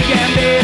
can be.